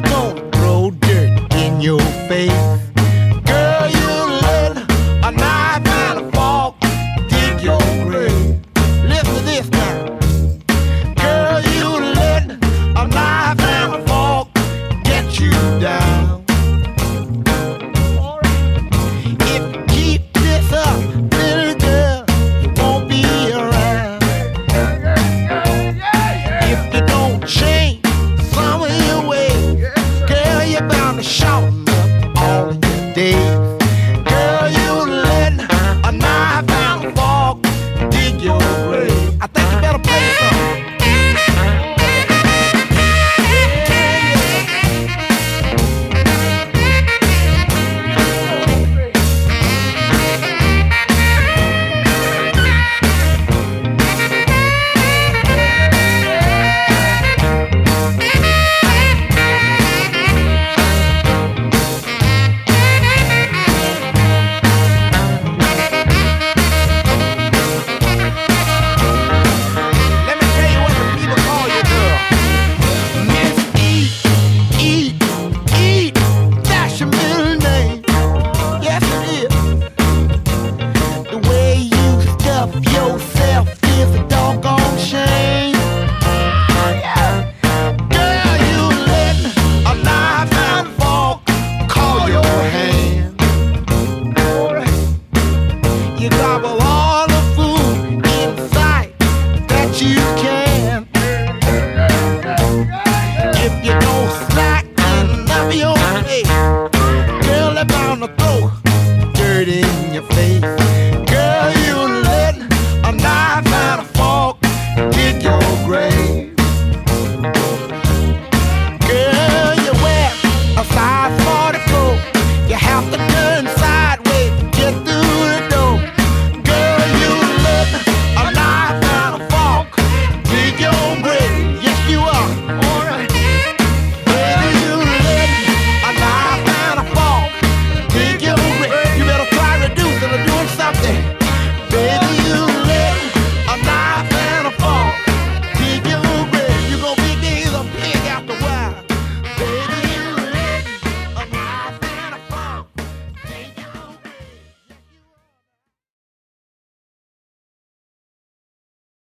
your throw dirt in your face.